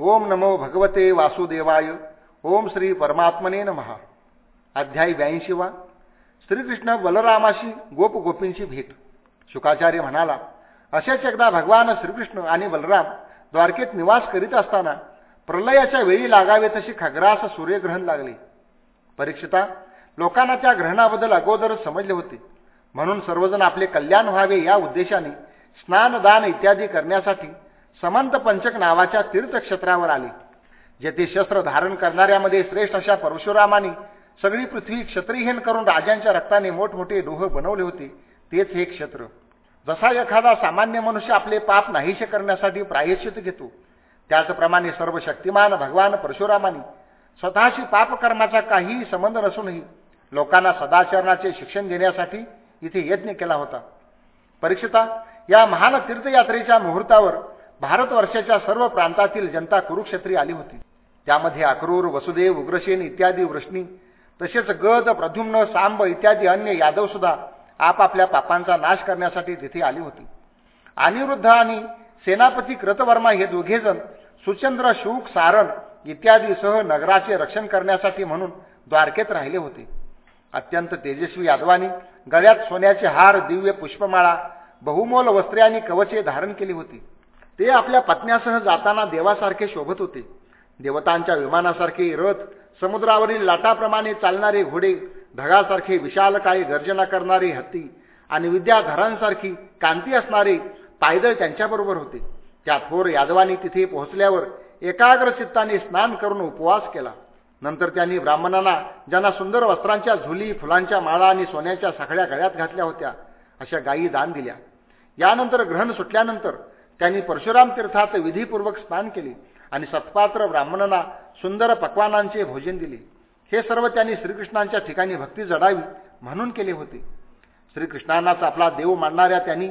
ओम नमो भगवते वासुदेवाय. ओम श्री परमात्मने नमहा अध्यायी ब्याऐंशीवा. श्रीकृष्ण बलरामाशी गोप गोपींची भेट. शुकाचार्य म्हणाला असेच एकदा भगवान श्रीकृष्ण आणि बलराम द्वारकेत निवास करीत असताना प्रलयाच्या वेळी लागावे तशी खग्रास सूर्यग्रहण लागले. परीक्षिता लोकांना त्या ग्रहणाबद्दल अगोदर समजले होते. म्हणून सर्वजण आपले कल्याण व्हावे या उद्देशाने स्नानदान इत्यादी करण्यासाठी समंत पंचक नावाच्या तीर्थक्षेत्रावर आले जेथे शस्त्र धारण करणाऱ्यामध्ये श्रेष्ठ अशा परशुरामाने सगळी पृथ्वी क्षत्रिहीन करून राजांच्या रक्ताने मोठमोठे डोह बनवले होते. तेच हे क्षेत्र. जसा एखादा सामान्य मनुष्य आपले पाप नाहीसे करण्यासाठी प्रायश्चित घेतो त्याचप्रमाणे सर्व शक्तिमान भगवान परशुरामाने स्वतःशी पापकर्माचा काहीही संबंध नसूनही लोकांना सदाचरणाचे शिक्षण देण्यासाठी इथे यज्ञ केला होता. परीक्षिता या महान तीर्थयात्रेच्या मुहूर्तावर भारतवर्षाच्या सर्व प्रांतातील जनता कुरुक्षेत्री आली होती. त्यामध्ये अक्रूर वसुदेव उग्रसेन इत्यादी वृष्णी तसेच गद प्रद्युम्न सांब इत्यादी अन्य यादवसुद्धा आपापल्या पापांचा नाश करण्यासाठी तिथे आली होती. अनिरुद्ध आणि सेनापती कृतवर्मा हे दोघेजण सुचंद्र शुक सारण इत्यादीसह नगराचे रक्षण करण्यासाठी म्हणून द्वारकेत राहिले होते. अत्यंत तेजस्वी यादवानी गळ्यात सोन्याचे हार दिव्य पुष्पमाळा बहुमोल वस्त्रे आणि कवचे धारण केली होती. ते आपल्या पत्न्यासह जाताना देवासारखे शोभत होते. देवतांच्या विमानासारखे रथ समुद्रावरील लाटाप्रमाणे चालणारे घोडे ढगासारखे विशालकाळी गर्जना करणारे हत्ती आणि विद्याधरांसारखी कांती असणारे पायदळ त्यांच्याबरोबर होते. त्या थोर यादवानी तिथे पोहोचल्यावर एकाग्र चित्ताने स्नान करून उपवास केला. नंतर त्यांनी ब्राह्मणांना ज्यांना सुंदर वस्त्रांच्या झुली फुलांच्या माळा आणि सोन्याच्या साखळ्या गळ्यात घातल्या होत्या अशा गायी दान दिल्या. यानंतर ग्रहण सुटल्यानंतर त्यांनी परशुराम तीर्थात विधीपूर्वक स्नान केले आणि सत्पात्र ब्राह्मणांना सुंदर पक्वानांचे भोजन दिले. हे सर्व त्यांनी श्रीकृष्णांच्या ठिकाणी भक्ती जडावी म्हणून केले होते. श्रीकृष्णांनाच आपला देव मानणाऱ्या त्यांनी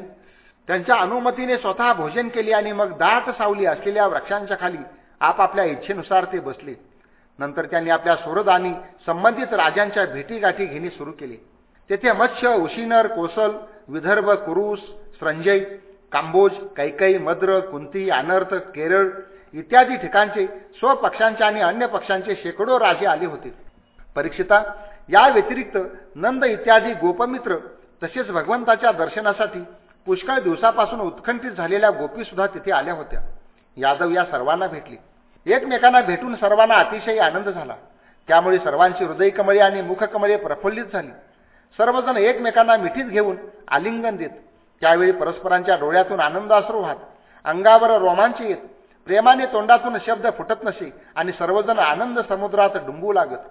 त्यांच्या अनुमतीने स्वतः भोजन केले आणि मग दाट सावली असलेल्या वृक्षांच्या खाली आपापल्या इच्छेनुसार ते बसले. नंतर त्यांनी आपल्या सुरदानी आणि संबंधित राजांच्या भेटीगाठी घेणे सुरू केले. तेथे मत्स्य उशिनर कोसल विदर्भ कुरुस संजय कांबोज कैकई मद्र कुंती अनर्थ केरळ इत्यादी ठिकाणचे स्वपक्षांचे आणि अन्य पक्षांचे शेकडो राजे आले होते. परीक्षिता या व्यतिरिक्त नंद इत्यादी गोपमित्र तसेच भगवंताच्या दर्शनासाठी पुष्कळ दिवसापासून उत्खंठित झालेल्या गोपी सुद्धा तिथे आल्या होत्या. यादव या सर्वांना भेटले. एकमेकांना भेटून सर्वांना अतिशय आनंद झाला. त्यामुळे सर्वांची हृदयकमळे आणि मुखकमळे प्रफुल्लित झाली. सर्वजण एकमेकांना मिठीत घेऊन आलिंगन देत त्यावेळी परस्परांच्या डोळ्यातून आनंदाश्रू वाहत अंगावर रोमांच येत. प्रेमाने तोंडातून शब्द फुटत नसे आणि सर्वजण आनंद समुद्रात डुंबू लागत.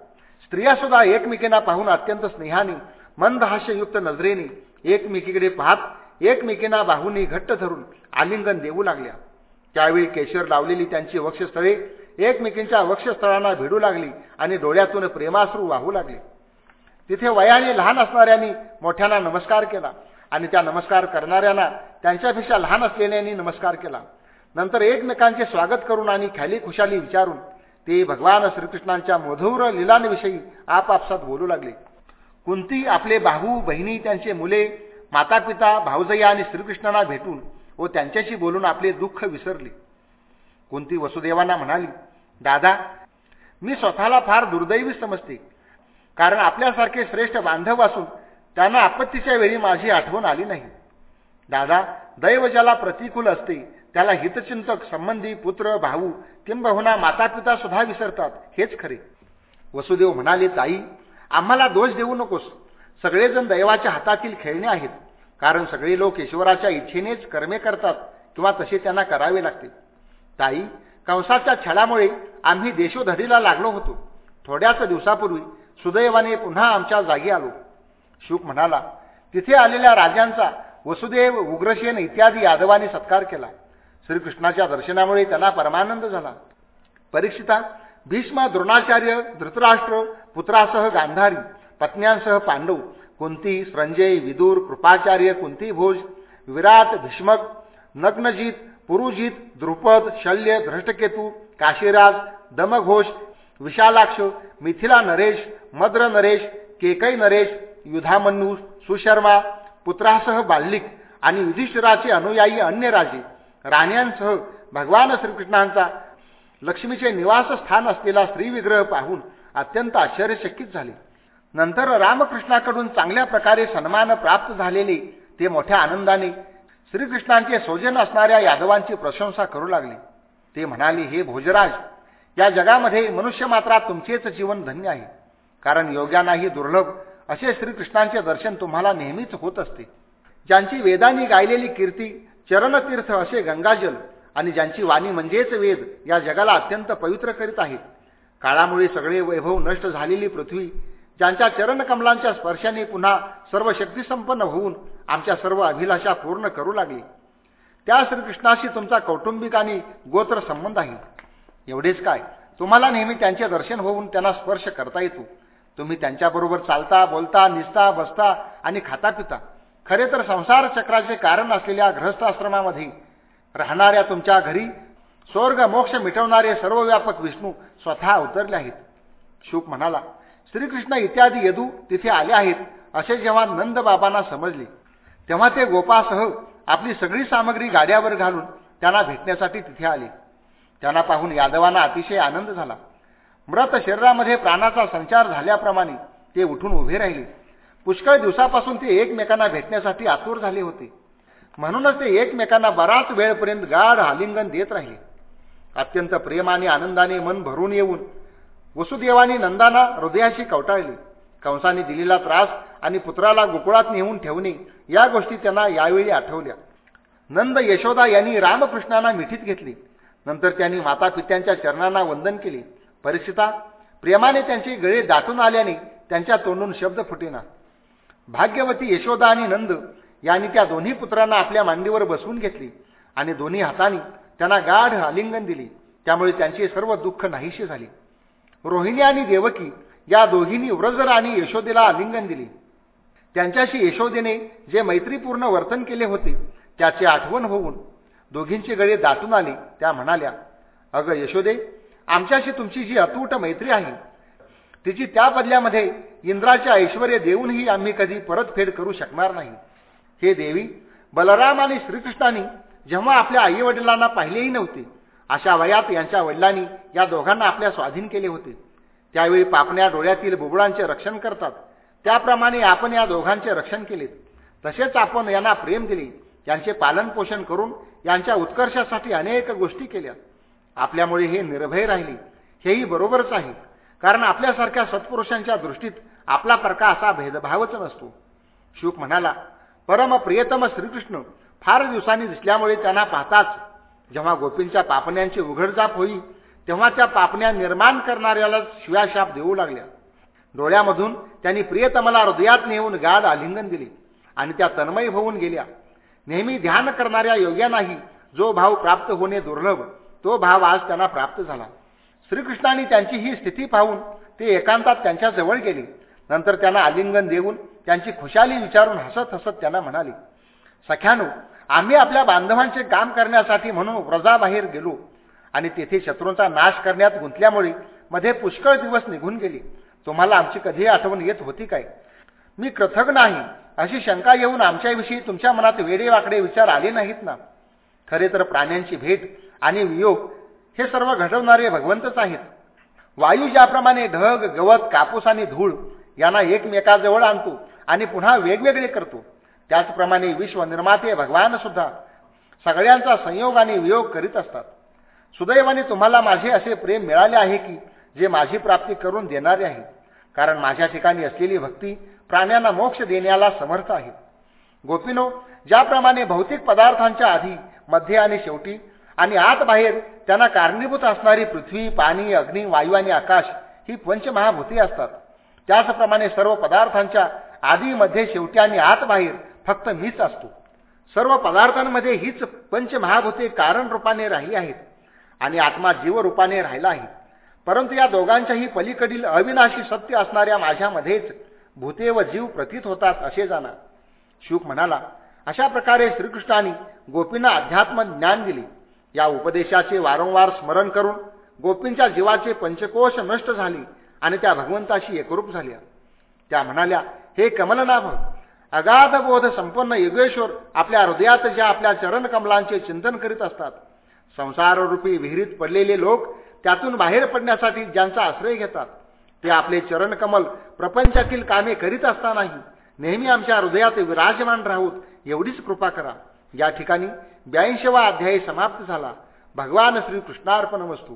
स्त्रिया सुद्धा एकमेकींना पाहून अत्यंत स्नेहाने मंदहास्ययुक्त नजरेने एकमेकीकडे पाहत एकमेकींना बाहूनी घट्ट धरून आलिंगन देऊ लागल्या. त्यावेळी केशर लावलेली त्यांची वक्षस्थळे एकमेकींच्या वक्षस्थळांना भिडू लागली आणि डोळ्यातून प्रेमाश्रू वाहू लागले. तिथे वयाने लहान असणाऱ्यांनी मोठ्यांना नमस्कार केला. आणि त्या नमस्कार करणाऱ्यांना त्यांच्यापेक्षा लहान असलेल्यांनी नमस्कार केला. नंतर एकमेकांचे स्वागत करून आणि ख्याली खुशाली विचारून ते भगवान श्रीकृष्णांच्या मधुर लिलांविषयी आपापसात बोलू लागले. कुंती आपले भाऊ बहिणी त्यांचे मुले माता पिता भाऊजया आणि श्रीकृष्णांना भेटून व त्यांच्याशी बोलून आपले दुःख विसरले. कुंती वसुदेवांना म्हणाली दादा मी स्वतःला फार दुर्दैवी समजते. कारण आपल्यासारखे श्रेष्ठ बांधव असून त्यांना आपत्तीच्या वेळी माझी आठवण आली नाही. दादा दैव ज्याला प्रतिकूल असते त्याला हितचिंतक संबंधी पुत्र भाऊ किंबहुना माता पिता सुद्धा विसरतात हेच खरे. वसुदेव म्हणाले ताई आम्हाला दोष देऊ नकोस. सगळेजण दैवाच्या हातातील खेळणे आहेत. कारण सगळे लोक ईश्वराच्या इच्छेनेच कर्मे करतात किंवा तसे त्यांना करावे लागते. ताई कंसाच्या छळामुळे आम्ही देशोधडीला लागलो होतो. थोड्याच दिवसापूर्वी सुदैवाने पुन्हा आमच्या जागी आलो. शुक म्हणाला तिथे आलेल्या राजांचा वसुदेव उग्रसेन इत्यादी यादवांनी सत्कार केला. श्रीकृष्णाच्या दर्शनामुळे त्यांना परमानंद झाला. परीक्षिता भीष्म द्रोणाचार्य धृतराष्ट्र पुत्रासह गांधारी पत्न्यांसह पांडव कुंती संजय विदूर कृपाचार्य कुंतीभोज विराट भीष्मक नग्नजीत पुरुजित द्रुपद शल्य धृष्टकेतू काशीराज दमघोष विशालाक्ष मिथिला नरेश मद्र नरेश केकई नरेश युधामन्यू सुशर्मा पुत्रासह बाल्लिक आणि युधिष्ठिराचे अनुयायी अन्य राजे राण्यांसह भगवान श्रीकृष्णांचा लक्ष्मीचे निवासस्थान असलेला स्त्रीविग्रह पाहून अत्यंत आश्चर्यचकित झाले. नंतर रामकृष्णाकडून चांगल्या प्रकारे सन्मान प्राप्त झालेले ते मोठ्या आनंदाने श्रीकृष्णांचे सोजन असणाऱ्या यादवांची प्रशंसा करू लागले. ते म्हणाले हे भोजराज या जगामध्ये मनुष्य मात्रा तुमचेच जीवन धन्य आहे. कारण योग्यांनाही दुर्लभ असे श्रीकृष्णांचे दर्शन तुम्हाला नेहमीच होत असते. ज्यांची वेदांनी गायलेली कीर्ती चरणतीर्थ असे गंगाजल आणि ज्यांची वाणी म्हणजेच वेद या जगाला अत्यंत पवित्र करीत आहेत. काळामुळे सगळे वैभव नष्ट झालेली पृथ्वी ज्यांच्या चरणकमलांच्या स्पर्शाने पुन्हा सर्व शक्तीसंपन्न होऊन आमच्या सर्व अभिलाषा पूर्ण करू लागली. त्या श्रीकृष्णाशी तुमचा कौटुंबिक आणि गोत्र संबंध आहे. एवढेच काय तुम्हाला नेहमी त्यांचे दर्शन होऊन त्यांना स्पर्श करता येतो. तुम्ही त्यांच्याबरोबर चालता बोलता निसता बसता आणि खाता पिता. खरे तर संसार चक्राचे कारण असलेल्या ग्रहस्थाश्रमामध्ये राहणाऱ्या तुमच्या घरी स्वर्ग मोक्ष मिटवणारे सर्व व्यापक विष्णू स्वतः उतरले आहेत. शुक म्हणाला श्रीकृष्ण इत्यादी यदू तिथे आले आहेत असे जेव्हा नंद बाबांना समजले तेव्हा ते गोपासह आपली सगळी सामग्री गाड्यावर घालून त्यांना भेटण्यासाठी तिथे आले. त्यांना पाहून यादवांना अतिशय आनंद झाला. मृत शरीरामध्ये प्राणाचा संचार झाल्याप्रमाणे ते उठून उभे राहिले. पुष्कळ दिवसापासून ते एकमेकांना भेटण्यासाठी आतुर झाले होते. म्हणूनच ते एकमेकांना बराच वेळपर्यंत गाढ आलिंगन देत राहिले. अत्यंत प्रेमाने आनंदाने मन भरून येऊन वसुदेवानी नंदाना हृदयाशी कवटाळली. कंसाने दिलेला त्रास आणि पुत्राला गोकुळात नेऊन ठेवणे या गोष्टी त्यांना यावेळी आठवल्या. नंद यशोदा यांनी रामकृष्णांना मिठीत घेतली. नंतर त्यांनी माता पित्यांच्या चरणांना वंदन केले. परीक्षिता प्रेमाने त्यांचे गळे दाटून आल्याने त्यांच्या तोंडून शब्द फुटेना. भाग्यवती यशोदा आणि नंद यांनी त्या दोन्ही पुत्रांना आपल्या मांडीवर बसवून घेतली आणि दोन्ही हातांनी त्यांना गाढ आलिंगन दिली. त्यामुळे त्यांची सर्व दुःख नाहीशी झाले. रोहिणी आणि देवकी या दोघींनी व्रजर आणि यशोदेला आलिंगन दिले. त्यांच्याशी यशोदेने जे मैत्रीपूर्ण वर्तन केले होते त्याचे आठवण होऊन दोघींचे गळे दाटून आले. त्या म्हणाल्या अगं यशोदे आमच्याशी तुमची जी अतूट मैत्री आहे तिची त्या बदल्यामध्ये इंद्राचे ऐश्वर देऊनही आम्ही कधी परतफेड करू शकणार नाही. हे देवी बलराम आणि श्रीकृष्णांनी जेव्हा आपल्या आई वडिलांना पाहिलेही नव्हते अशा वयात यांच्या वडिलांनी या दोघांना आपल्या स्वाधीन केले होते. त्यावेळी पापण्या डोळ्यातील बुबुळांचे रक्षण करतात. त्याप्रमाणे आपण या दोघांचे रक्षण केले तसेच आपण यांना प्रेम दिले यांचे पालनपोषण करून यांच्या उत्कर्षासाठी अनेक गोष्टी केल्या. आपल्यामुळे हे निर्भय राहिले. हेही बरोबरच आहे. कारण आपल्यासारख्या सत्पुरुषांच्या दृष्टीत आपला प्रकार असा भेदभावच नसतो. शुक म्हणाला परम प्रियतम श्रीकृष्ण फार दिवसांनी दिसल्यामुळे त्यांना पाहताच जेव्हा गोपींच्या पापण्यांची उघडजाप होई तेव्हा त्या पापण्या निर्माण करणाऱ्याला शिवाशाप देऊ लागल्या. डोळ्यामधून त्यांनी प्रियतमाला हृदयात नेऊन गाद आलिंगन दिले आणि त्या तन्मयी होऊन गेल्या. नेहमी ध्यान करणाऱ्या योग्यानाही जो भाव प्राप्त होणे दुर्लभ तो भाव आज त्यांना प्राप्त झाला. श्रीकृष्णाने त्यांची ही स्थिती पाहून ते एकांतात त्यांच्या जवळ गेले. नंतर त्यांना आलिंगन देऊन त्यांची खुशाली विचारून हसत हसत त्यांना म्हणाले सख्यानो आम्ही आपल्या बांधवांचे काम करण्यासाठी म्हणून व्रजाबाहेर गेलो आणि तेथे शत्रूंचा नाश करण्यात गुंतल्यामुळे मध्ये पुष्कळ दिवस निघून गेले. तुम्हाला आमची कधीही आठवण येत होती काय? मी कृतज्ञ नाही अशी शंका येऊन आमच्याविषयी तुमच्या मनात वेडेवाकडे विचार आले नाहीत ना? खरे तर प्राण्यांची भेट आणि वियोग हे सर्व घडवणारे भगवंतच आहेत. वायू ज्याप्रमाणे ढग गवत कापूस आणि धूळ यांना एकमेकाजवळ आणतो आणि पुन्हा वेगवेगळे करतो त्याचप्रमाणे विश्वनिर्माते भगवान सुद्धा सगळ्यांचा संयोग आणि वियोग करीत असतात. सुदैवाने तुम्हाला माझे असे प्रेम मिळाले आहे की जे माझी प्राप्ती करून देणारे आहे कारण माझ्या ठिकाणी असलेली भक्ती प्राण्यांना मोक्ष देण्याला समर्थ आहे. गोपिनो ज्याप्रमाणे भौतिक पदार्थांच्या आधी मध्ये आणि शेवटी. आणि आत बाहेर त्यांना कारणीभूत असणारी पृथ्वी पाणी अग्नी वायू आणि आकाश ही पंचमहाभूती असतात. त्याचप्रमाणे सर्व पदार्थांच्या आधी मध्ये शेवटी आणि आत बाहेर फक्त मीच असतो. सर्व पदार्थांमध्ये हीच पंचमहाभूते कारण रूपाने राहिली आहेत आणि आत्मा जीवरूपाने राहिला आहे. परंतु या दोघांच्याही पलीकडील अविनाशी सत्य असणाऱ्या माझ्यामध्येच भूते व जीव प्रतीत होतात असे जाणार शुक म्हणाला अशा प्रकारे श्रीकृष्णाने गोपींना अध्यात्म ज्ञान दिले. या उपदेशाचे वारंवार स्मरण करून गोपींच्या जीवाचे पंचकोश नष्ट झाले आणि त्या भगवंताशी एकरूप झाल्या. त्या म्हणाल्या हे कमलनाभ अगाध बोध संपन्न युगेश्वर आपल्या हृदयात ज्या आपल्या चरणकमलांचे चिंतन करीत असतात. संसाररूपी विहिरीत पडलेले लोक त्यातून बाहेर पडण्यासाठी ज्यांचा आश्रय घेतात ते आपले चरणकमल प्रपंचातील कामे करीत असतानाही नेहमी आमच्या हृदयात विराजमान राहूत एवढीच कृपा करा. या ठिकाणी ब्याऐंशीवा अध्यायी समाप्त झाला. भगवान श्रीकृष्णार्पण वस्तू